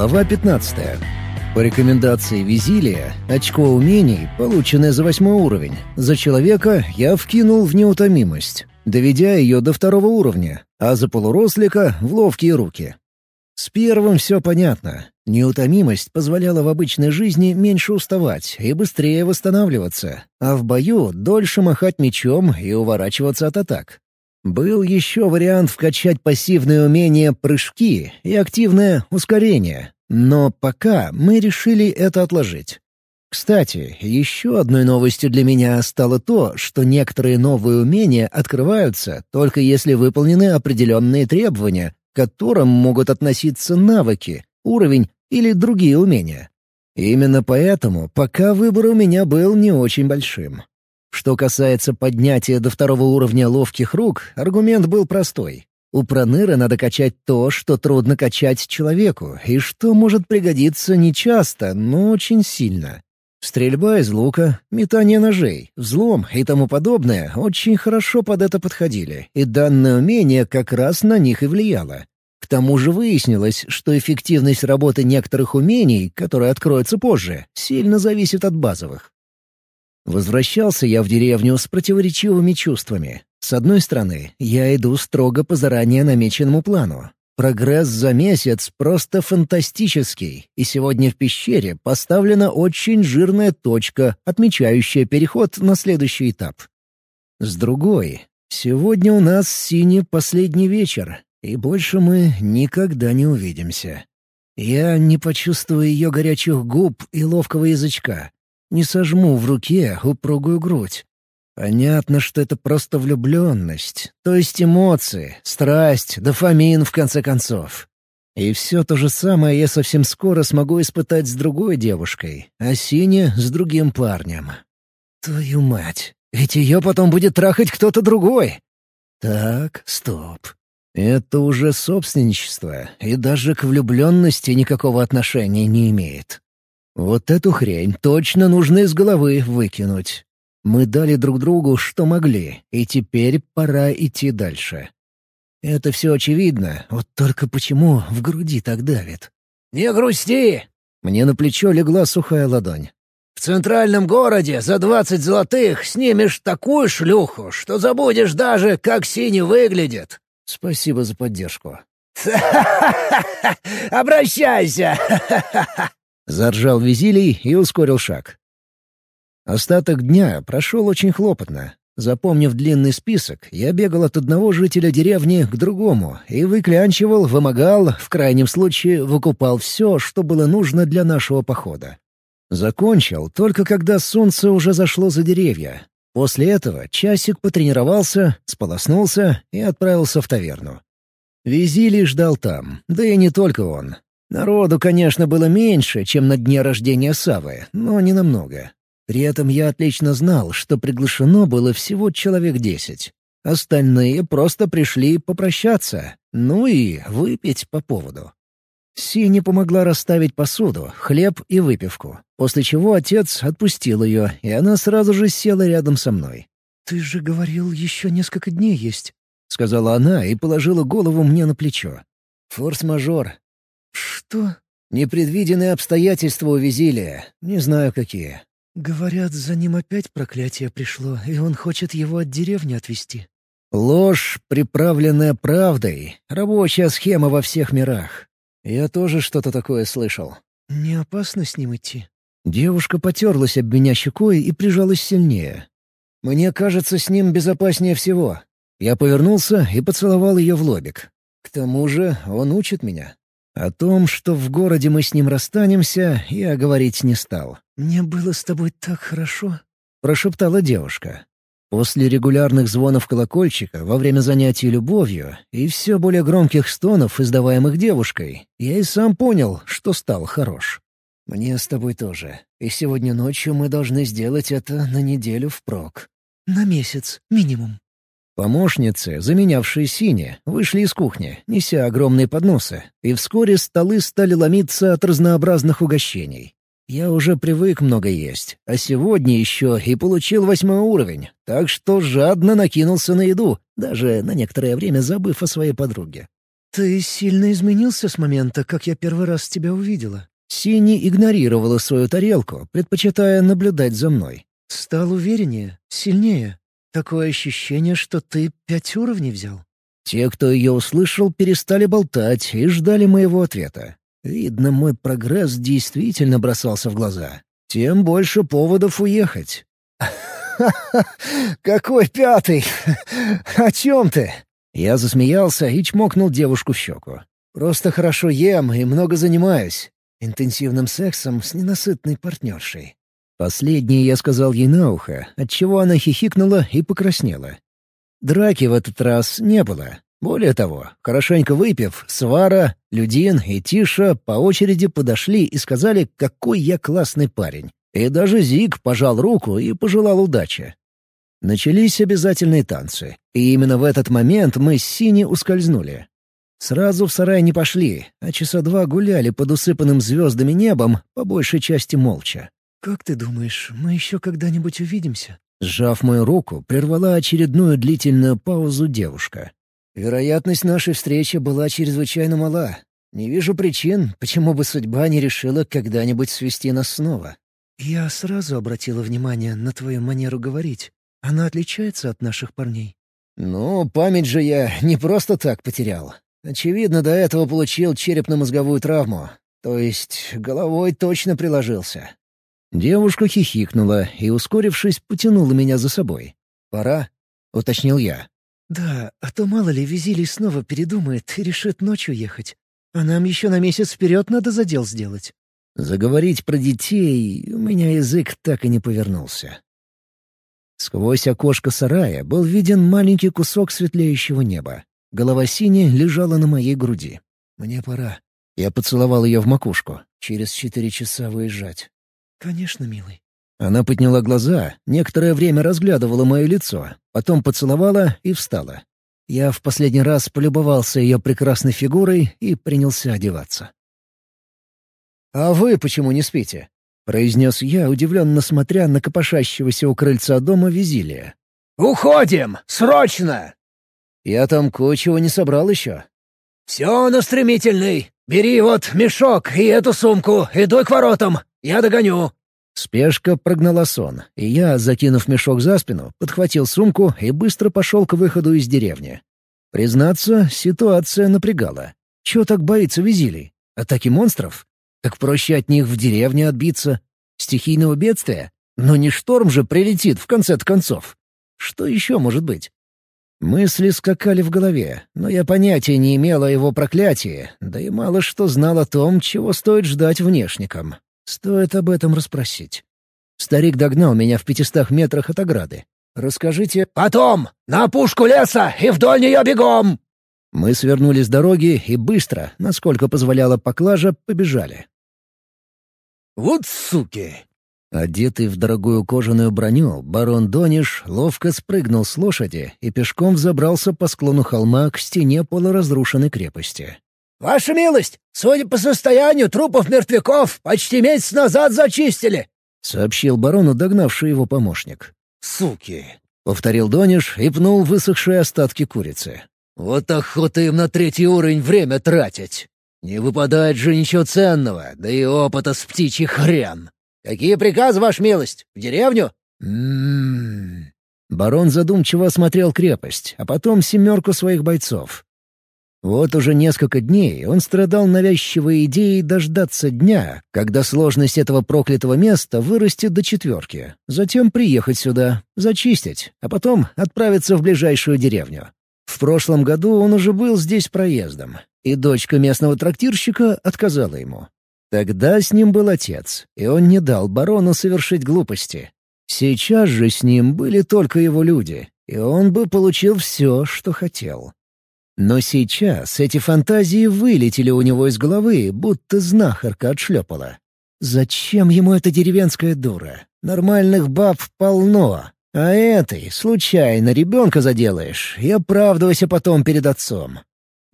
Глава 15. По рекомендации Визилия, очко умений, полученное за восьмой уровень, за человека я вкинул в неутомимость, доведя ее до второго уровня, а за полурослика — в ловкие руки. С первым все понятно. Неутомимость позволяла в обычной жизни меньше уставать и быстрее восстанавливаться, а в бою дольше махать мечом и уворачиваться от атак. Был еще вариант вкачать пассивное умение «прыжки» и активное «ускорение», но пока мы решили это отложить. Кстати, еще одной новостью для меня стало то, что некоторые новые умения открываются только если выполнены определенные требования, к которым могут относиться навыки, уровень или другие умения. Именно поэтому пока выбор у меня был не очень большим. Что касается поднятия до второго уровня ловких рук, аргумент был простой. У проныры надо качать то, что трудно качать человеку, и что может пригодиться нечасто, но очень сильно. Стрельба из лука, метание ножей, взлом и тому подобное очень хорошо под это подходили, и данное умение как раз на них и влияло. К тому же выяснилось, что эффективность работы некоторых умений, которые откроются позже, сильно зависит от базовых. Возвращался я в деревню с противоречивыми чувствами. С одной стороны, я иду строго по заранее намеченному плану. Прогресс за месяц просто фантастический, и сегодня в пещере поставлена очень жирная точка, отмечающая переход на следующий этап. С другой, сегодня у нас с Сини последний вечер, и больше мы никогда не увидимся. Я не почувствую ее горячих губ и ловкого язычка, не сожму в руке упругую грудь. Понятно, что это просто влюбленность, то есть эмоции, страсть, дофамин, в конце концов. И все то же самое я совсем скоро смогу испытать с другой девушкой, а Синя — с другим парнем. Твою мать, ведь ее потом будет трахать кто-то другой. Так, стоп. Это уже собственничество, и даже к влюбленности никакого отношения не имеет. Вот эту хрень точно нужно из головы выкинуть. Мы дали друг другу, что могли, и теперь пора идти дальше. Это все очевидно, вот только почему в груди так давит? «Не грусти!» Мне на плечо легла сухая ладонь. «В центральном городе за двадцать золотых снимешь такую шлюху, что забудешь даже, как синий выглядит!» Спасибо за поддержку. «Обращайся!» Заржал Визилий и ускорил шаг. Остаток дня прошел очень хлопотно. Запомнив длинный список, я бегал от одного жителя деревни к другому и выклянчивал, вымогал, в крайнем случае выкупал все, что было нужно для нашего похода. Закончил только когда солнце уже зашло за деревья. После этого часик потренировался, сполоснулся и отправился в таверну. Визилий ждал там, да и не только он. Народу, конечно, было меньше, чем на дне рождения Савы, но не намного. При этом я отлично знал, что приглашено было всего человек десять. Остальные просто пришли попрощаться, ну и выпить по поводу. Сине помогла расставить посуду, хлеб и выпивку, после чего отец отпустил ее, и она сразу же села рядом со мной. «Ты же говорил, еще несколько дней есть», — сказала она и положила голову мне на плечо. «Форс-мажор. «Что?» «Непредвиденные обстоятельства у Визилия. Не знаю, какие». «Говорят, за ним опять проклятие пришло, и он хочет его от деревни отвезти». «Ложь, приправленная правдой. Рабочая схема во всех мирах. Я тоже что-то такое слышал». «Не опасно с ним идти?» Девушка потерлась об меня щекой и прижалась сильнее. «Мне кажется, с ним безопаснее всего». Я повернулся и поцеловал ее в лобик. К тому же он учит меня. О том, что в городе мы с ним расстанемся, я говорить не стал. «Мне было с тобой так хорошо», — прошептала девушка. После регулярных звонов колокольчика во время занятий любовью и все более громких стонов, издаваемых девушкой, я и сам понял, что стал хорош. «Мне с тобой тоже. И сегодня ночью мы должны сделать это на неделю впрок». «На месяц, минимум», Помощницы, заменявшие Сине, вышли из кухни, неся огромные подносы, и вскоре столы стали ломиться от разнообразных угощений. Я уже привык много есть, а сегодня еще и получил восьмой уровень, так что жадно накинулся на еду, даже на некоторое время забыв о своей подруге. «Ты сильно изменился с момента, как я первый раз тебя увидела». Синий игнорировала свою тарелку, предпочитая наблюдать за мной. «Стал увереннее, сильнее. Такое ощущение, что ты пять уровней взял». Те, кто ее услышал, перестали болтать и ждали моего ответа. Видно, мой прогресс действительно бросался в глаза. Тем больше поводов уехать. «Ха-ха! Какой пятый? О чем ты?» Я засмеялся и чмокнул девушку в щеку. «Просто хорошо ем и много занимаюсь. Интенсивным сексом с ненасытной партнершей». Последнее я сказал ей на ухо, отчего она хихикнула и покраснела. Драки в этот раз не было. Более того, хорошенько выпив, Свара, Людин и Тиша по очереди подошли и сказали, какой я классный парень. И даже Зиг пожал руку и пожелал удачи. Начались обязательные танцы, и именно в этот момент мы с Сини ускользнули. Сразу в сарай не пошли, а часа два гуляли под усыпанным звездами небом, по большей части молча. «Как ты думаешь, мы еще когда-нибудь увидимся?» Сжав мою руку, прервала очередную длительную паузу девушка. «Вероятность нашей встречи была чрезвычайно мала. Не вижу причин, почему бы судьба не решила когда-нибудь свести нас снова». «Я сразу обратила внимание на твою манеру говорить. Она отличается от наших парней». «Ну, память же я не просто так потерял. Очевидно, до этого получил черепно-мозговую травму. То есть головой точно приложился. Девушка хихикнула и, ускорившись, потянула меня за собой. «Пора?» — уточнил я. «Да, а то мало ли Визилий снова передумает и решит ночью ехать. А нам еще на месяц вперед надо задел сделать». Заговорить про детей у меня язык так и не повернулся. Сквозь окошко сарая был виден маленький кусок светлеющего неба. Голова Сини лежала на моей груди. «Мне пора». Я поцеловал ее в макушку. «Через четыре часа выезжать». «Конечно, милый». Она подняла глаза, некоторое время разглядывала мое лицо, потом поцеловала и встала. Я в последний раз полюбовался ее прекрасной фигурой и принялся одеваться. «А вы почему не спите?» — произнес я, удивленно смотря на копошащегося у крыльца дома Визилия. «Уходим! Срочно!» «Я там кое-чего не собрал еще». «Все на стремительный! Бери вот мешок и эту сумку, иду к воротам, я догоню!» Спешка прогнала сон, и я, закинув мешок за спину, подхватил сумку и быстро пошел к выходу из деревни. Признаться, ситуация напрягала. Чего так боится Визилий? Атаки монстров? Так проще от них в деревне отбиться. Стихийного бедствия? Но не шторм же прилетит в конце концов. Что еще может быть? Мысли скакали в голове, но я понятия не имел о его проклятии, да и мало что знал о том, чего стоит ждать внешникам. Стоит об этом расспросить. Старик догнал меня в пятистах метрах от ограды. «Расскажите...» «Потом! На опушку леса и вдоль нее бегом!» Мы свернули с дороги и быстро, насколько позволяла поклажа, побежали. «Вот суки!» Одетый в дорогую кожаную броню, барон Дониш ловко спрыгнул с лошади и пешком взобрался по склону холма к стене полуразрушенной крепости. «Ваша милость, судя по состоянию трупов мертвяков, почти месяц назад зачистили!» — сообщил барону догнавший его помощник. «Суки!» — повторил Дониш и пнул высохшие остатки курицы. «Вот охота им на третий уровень время тратить! Не выпадает же ничего ценного, да и опыта с птичьих хрен! Какие приказы, ваша милость? В деревню?» «М-м-м...» Барон задумчиво осмотрел крепость, а потом семерку своих бойцов. Вот уже несколько дней он страдал навязчивой идеей дождаться дня, когда сложность этого проклятого места вырастет до четверки, затем приехать сюда, зачистить, а потом отправиться в ближайшую деревню. В прошлом году он уже был здесь проездом, и дочка местного трактирщика отказала ему. Тогда с ним был отец, и он не дал барону совершить глупости. Сейчас же с ним были только его люди, и он бы получил все, что хотел. Но сейчас эти фантазии вылетели у него из головы, будто знахарка отшлепала. Зачем ему эта деревенская дура? Нормальных баб полно. А этой случайно ребенка заделаешь и оправдывайся потом перед отцом.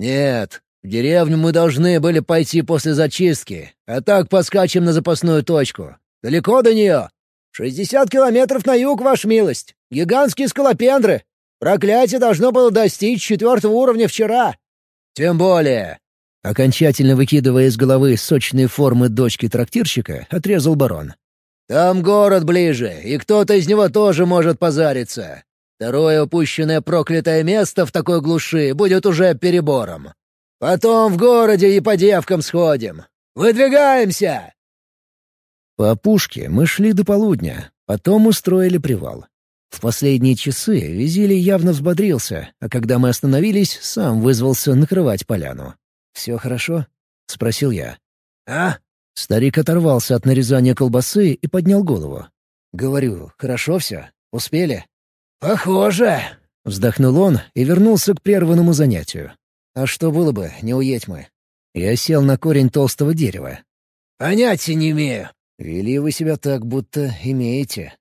«Нет, в деревню мы должны были пойти после зачистки, а так поскачем на запасную точку. Далеко до нее?» «Шестьдесят километров на юг, ваша милость. Гигантские скалопендры. Проклятие должно было достичь четвертого уровня вчера. «Тем более!» Окончательно выкидывая из головы сочные формы дочки трактирщика, отрезал барон. «Там город ближе, и кто-то из него тоже может позариться. Второе упущенное проклятое место в такой глуши будет уже перебором. Потом в городе и по девкам сходим. Выдвигаемся!» По опушке мы шли до полудня, потом устроили привал. В последние часы Визилий явно взбодрился, а когда мы остановились, сам вызвался накрывать поляну. «Все хорошо?» — спросил я. «А?» Старик оторвался от нарезания колбасы и поднял голову. «Говорю, хорошо все? Успели?» «Похоже!» — вздохнул он и вернулся к прерванному занятию. «А что было бы, не уедь мы?» Я сел на корень толстого дерева. «Понятия не имею». «Вели вы себя так, будто имеете».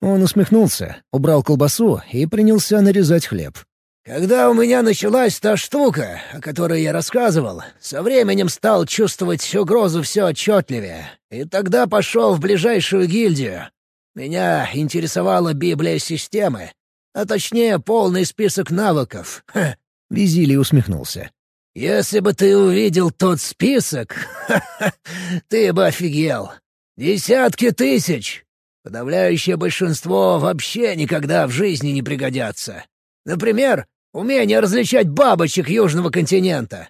Он усмехнулся, убрал колбасу и принялся нарезать хлеб. Когда у меня началась та штука, о которой я рассказывал, со временем стал чувствовать угрозу все отчетливее, и тогда пошел в ближайшую гильдию. Меня интересовала Библия системы, а точнее полный список навыков. Ха. Визилий усмехнулся. «Если бы ты увидел тот список, ты бы офигел. Десятки тысяч. Подавляющее большинство вообще никогда в жизни не пригодятся. Например, Умение различать бабочек Южного континента.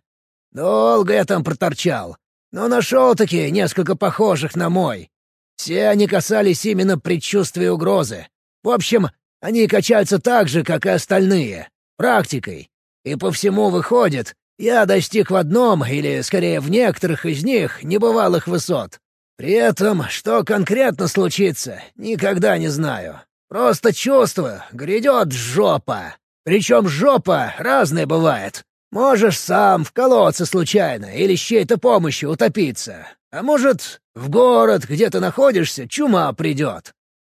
Долго я там проторчал, но нашел-таки несколько похожих на мой. Все они касались именно предчувствия угрозы. В общем, они качаются так же, как и остальные, практикой. И по всему выходит, я достиг в одном, или скорее в некоторых из них, небывалых высот. При этом, что конкретно случится, никогда не знаю. Просто чувствую, грядет жопа. Причем жопа разная бывает. Можешь сам в колодце случайно или с чьей-то помощью утопиться. А может, в город, где ты находишься, чума придет.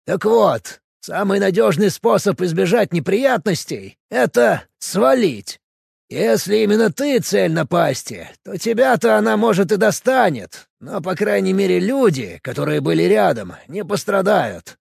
Так вот, самый надежный способ избежать неприятностей — это свалить. Если именно ты цель напасти, то тебя-то она, может, и достанет, но, по крайней мере, люди, которые были рядом, не пострадают.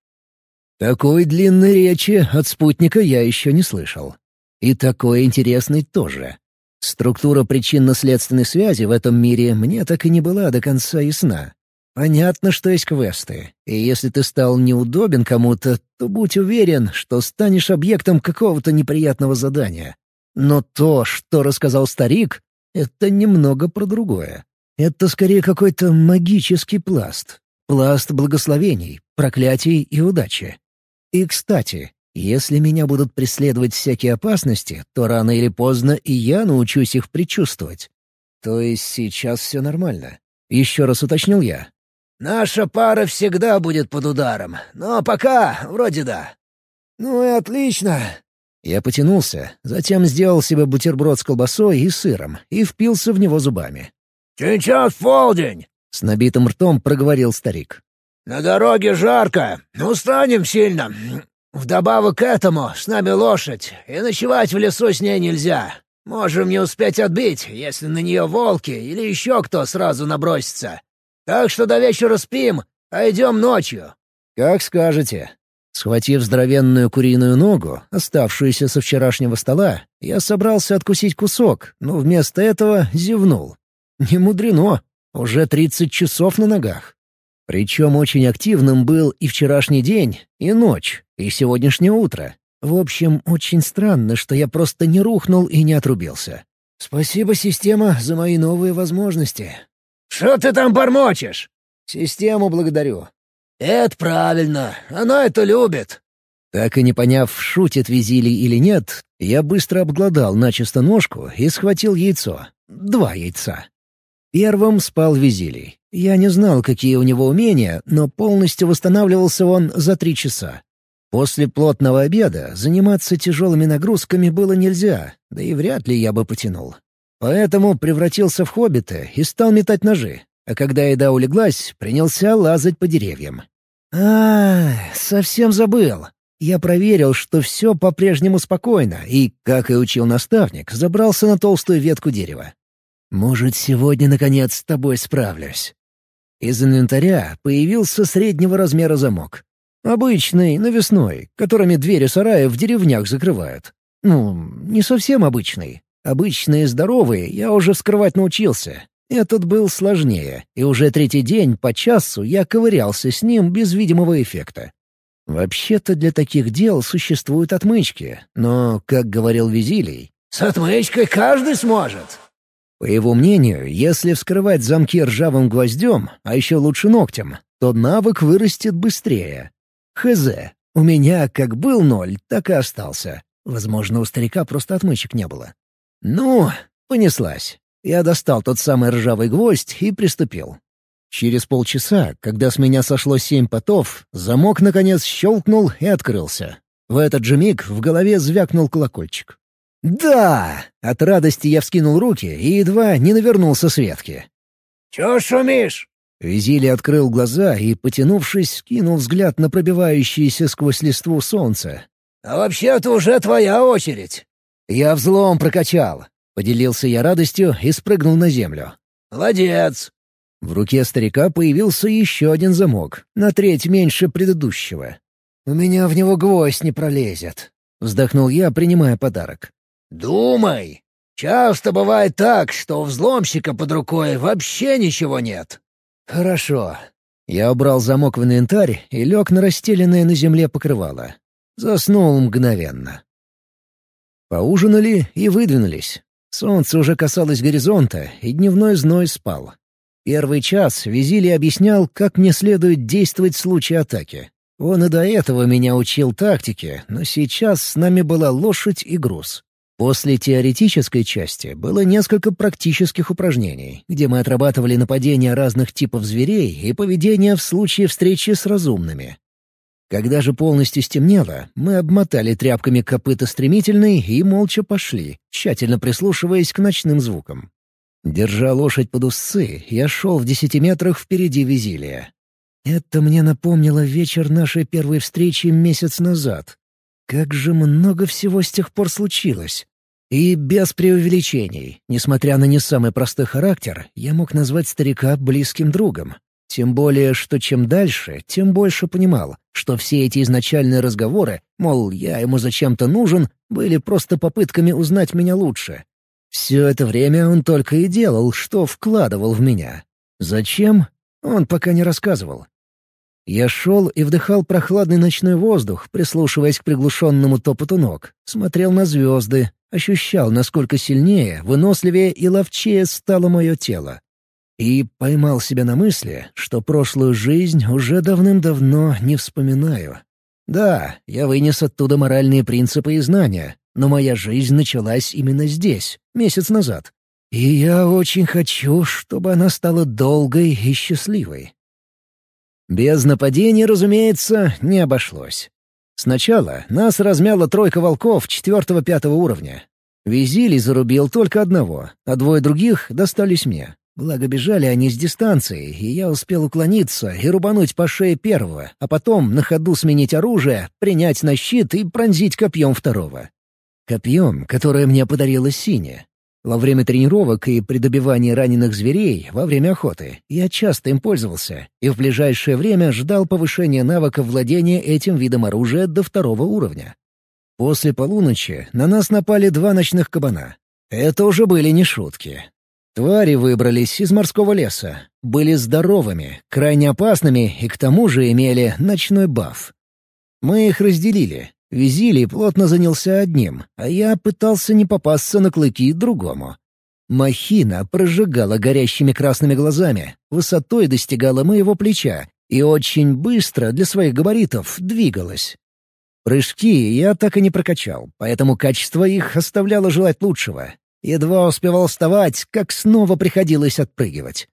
Такой длинной речи от спутника я еще не слышал. И такой интересный тоже. Структура причинно-следственной связи в этом мире мне так и не была до конца ясна. Понятно, что есть квесты, и если ты стал неудобен кому-то, то будь уверен, что станешь объектом какого-то неприятного задания. Но то, что рассказал старик, — это немного про другое. Это скорее какой-то магический пласт. Пласт благословений, проклятий и удачи. И, кстати, если меня будут преследовать всякие опасности, то рано или поздно и я научусь их предчувствовать. То есть сейчас все нормально. Еще раз уточнил я. «Наша пара всегда будет под ударом, но пока вроде да». «Ну и отлично». Я потянулся, затем сделал себе бутерброд с колбасой и сыром и впился в него зубами. «Сейчас полдень!» — с набитым ртом проговорил старик. «На дороге жарко, устанем сильно. Вдобавок к этому, с нами лошадь, и ночевать в лесу с ней нельзя. Можем не успеть отбить, если на нее волки или еще кто сразу набросится. Так что до вечера спим, а идем ночью». «Как скажете». Схватив здоровенную куриную ногу, оставшуюся со вчерашнего стола, я собрался откусить кусок, но вместо этого зевнул. Не мудрено, уже тридцать часов на ногах. Причем очень активным был и вчерашний день, и ночь, и сегодняшнее утро. В общем, очень странно, что я просто не рухнул и не отрубился. Спасибо, система, за мои новые возможности. «Что ты там бормочешь?» «Систему благодарю». «Это правильно. Она это любит». Так и не поняв, шутит Визилий или нет, я быстро обглодал начисто ножку и схватил яйцо. Два яйца. Первым спал Визилий. Я не знал, какие у него умения, но полностью восстанавливался он за три часа. После плотного обеда заниматься тяжелыми нагрузками было нельзя, да и вряд ли я бы потянул. Поэтому превратился в хоббита и стал метать ножи, а когда еда улеглась, принялся лазать по деревьям. а, совсем забыл. Я проверил, что все по-прежнему спокойно, и, как и учил наставник, забрался на толстую ветку дерева. Может, сегодня, наконец, с тобой справлюсь. Из инвентаря появился среднего размера замок. Обычный, навесной, которыми двери сарая в деревнях закрывают. Ну, не совсем обычный. Обычные здоровые я уже вскрывать научился. Этот был сложнее, и уже третий день по часу я ковырялся с ним без видимого эффекта. Вообще-то для таких дел существуют отмычки, но, как говорил Визилий, «С отмычкой каждый сможет». По его мнению, если вскрывать замки ржавым гвоздем, а еще лучше ногтем, то навык вырастет быстрее. Хз, у меня как был ноль, так и остался. Возможно, у старика просто отмычек не было. Ну, понеслась. Я достал тот самый ржавый гвоздь и приступил. Через полчаса, когда с меня сошло семь потов, замок наконец щелкнул и открылся. В этот же миг в голове звякнул колокольчик. «Да!» — от радости я вскинул руки и едва не навернулся с ветки. «Чё шумишь?» Визили открыл глаза и, потянувшись, кинул взгляд на пробивающееся сквозь листву солнце. «А вообще-то уже твоя очередь». «Я взлом прокачал», — поделился я радостью и спрыгнул на землю. «Молодец!» В руке старика появился еще один замок, на треть меньше предыдущего. «У меня в него гвоздь не пролезет», — вздохнул я, принимая подарок. «Думай! Часто бывает так, что у взломщика под рукой вообще ничего нет». «Хорошо». Я убрал замок в инвентарь и лег на расстеленное на земле покрывало. Заснул мгновенно. Поужинали и выдвинулись. Солнце уже касалось горизонта, и дневной зной спал. Первый час Визили объяснял, как мне следует действовать в случае атаки. Он и до этого меня учил тактике, но сейчас с нами была лошадь и груз. После теоретической части было несколько практических упражнений, где мы отрабатывали нападения разных типов зверей и поведение в случае встречи с разумными. Когда же полностью стемнело, мы обмотали тряпками копыта стремительной и молча пошли, тщательно прислушиваясь к ночным звукам. Держа лошадь под усы, я шел в десяти метрах впереди Визилия. Это мне напомнило вечер нашей первой встречи месяц назад, как же много всего с тех пор случилось. И без преувеличений, несмотря на не самый простой характер, я мог назвать старика близким другом. Тем более, что чем дальше, тем больше понимал, что все эти изначальные разговоры, мол, я ему зачем-то нужен, были просто попытками узнать меня лучше. Все это время он только и делал, что вкладывал в меня. Зачем? Он пока не рассказывал. Я шел и вдыхал прохладный ночной воздух, прислушиваясь к приглушенному топоту ног, смотрел на звезды, ощущал, насколько сильнее, выносливее и ловчее стало мое тело. И поймал себя на мысли, что прошлую жизнь уже давным-давно не вспоминаю. Да, я вынес оттуда моральные принципы и знания, но моя жизнь началась именно здесь, месяц назад. И я очень хочу, чтобы она стала долгой и счастливой. Без нападения, разумеется, не обошлось. Сначала нас размяла тройка волков четвертого-пятого уровня. Визилий зарубил только одного, а двое других достались мне. Благо бежали они с дистанции, и я успел уклониться и рубануть по шее первого, а потом на ходу сменить оружие, принять на щит и пронзить копьем второго. Копьем, которое мне подарила Синя. Во время тренировок и при добивании раненых зверей во время охоты я часто им пользовался и в ближайшее время ждал повышения навыка владения этим видом оружия до второго уровня. После полуночи на нас напали два ночных кабана. Это уже были не шутки. Твари выбрались из морского леса, были здоровыми, крайне опасными и к тому же имели ночной баф. Мы их разделили, Визилий плотно занялся одним, а я пытался не попасться на клыки другому. Махина прожигала горящими красными глазами, высотой достигала моего плеча и очень быстро для своих габаритов двигалась. Прыжки я так и не прокачал, поэтому качество их оставляло желать лучшего. Едва успевал вставать, как снова приходилось отпрыгивать.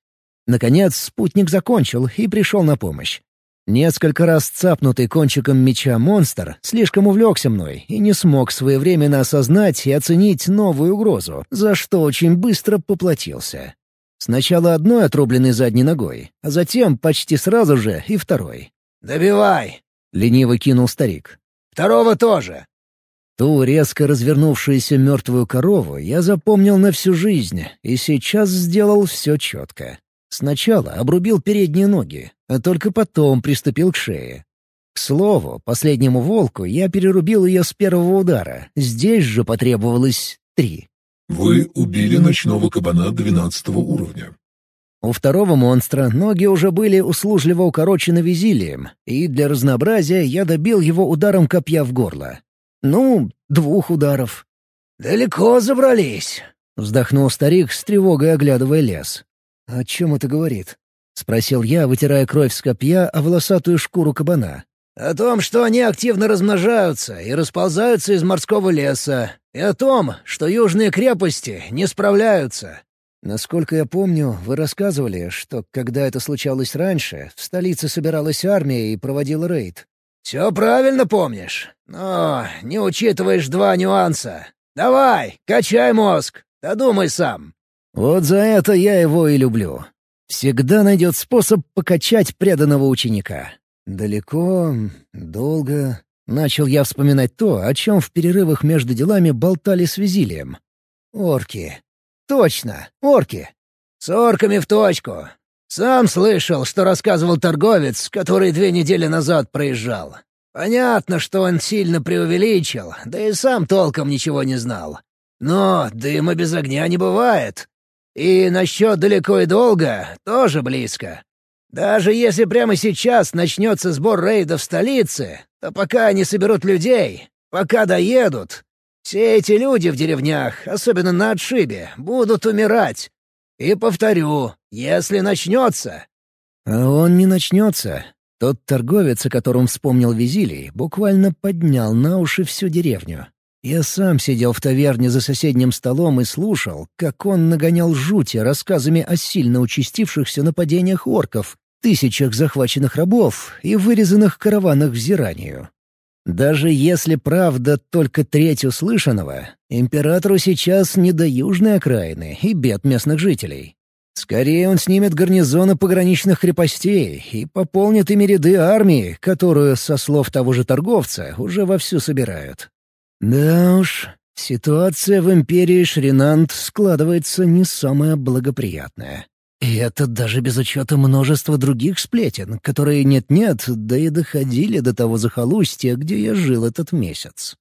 Наконец спутник закончил и пришел на помощь. Несколько раз цапнутый кончиком меча монстр слишком увлекся мной и не смог своевременно осознать и оценить новую угрозу, за что очень быстро поплатился. Сначала одной отрубленной задней ногой, а затем почти сразу же и второй. «Добивай!» — лениво кинул старик. «Второго тоже!» Ту резко развернувшуюся мертвую корову я запомнил на всю жизнь и сейчас сделал все четко. Сначала обрубил передние ноги, а только потом приступил к шее. К слову, последнему волку я перерубил ее с первого удара. Здесь же потребовалось три. Вы убили ночного кабана двенадцатого уровня. У второго монстра ноги уже были услужливо укорочены визилием, и для разнообразия я добил его ударом копья в горло. Ну, двух ударов. «Далеко забрались», — вздохнул старик с тревогой, оглядывая лес. «О чем это говорит?» — спросил я, вытирая кровь с копья о волосатую шкуру кабана. «О том, что они активно размножаются и расползаются из морского леса, и о том, что южные крепости не справляются. Насколько я помню, вы рассказывали, что когда это случалось раньше, в столице собиралась армия и проводила рейд. «Все правильно помнишь, но не учитываешь два нюанса. Давай, качай мозг, додумай сам». Вот за это я его и люблю. Всегда найдет способ покачать преданного ученика. Далеко, долго... Начал я вспоминать то, о чем в перерывах между делами болтали с Визилием. Орки. Точно, орки. С орками в точку. Сам слышал, что рассказывал торговец, который две недели назад проезжал. Понятно, что он сильно преувеличил, да и сам толком ничего не знал. Но дыма без огня не бывает. И насчет далеко и долго тоже близко. Даже если прямо сейчас начнется сбор рейда в столице, то пока они соберут людей, пока доедут, все эти люди в деревнях, особенно на отшибе, будут умирать. И повторю, если начнется...» «А он не начнется. Тот торговец, о котором вспомнил Визилий, буквально поднял на уши всю деревню. Я сам сидел в таверне за соседним столом и слушал, как он нагонял жути рассказами о сильно участившихся нападениях орков, тысячах захваченных рабов и вырезанных караванах взиранию. Даже если правда только треть услышанного, императору сейчас не до южной окраины и бед местных жителей. Скорее он снимет гарнизоны пограничных крепостей и пополнит ими ряды армии, которую, со слов того же торговца, уже вовсю собирают. Да уж, ситуация в империи Шринант складывается не самая благоприятная. И это даже без учета множества других сплетен, которые нет-нет, да и доходили до того захолустья, где я жил этот месяц.